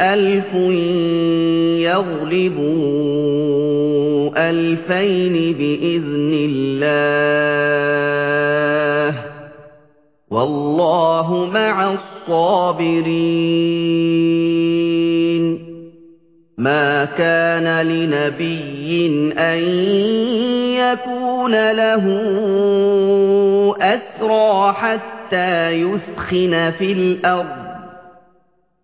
أَلْفٌ يَغْلِبُوا أَلْفَيْنِ بِإِذْنِ اللَّهِ ۗ وَاللَّهُ مَعَ الصَّابِرِينَ مَا كَانَ لِنَبِيٍّ أَن يَكُونَ لَهُ أَسْرَىٰ حَتَّىٰ يُثْخِنَ فِي الْأَرْضِ ۚ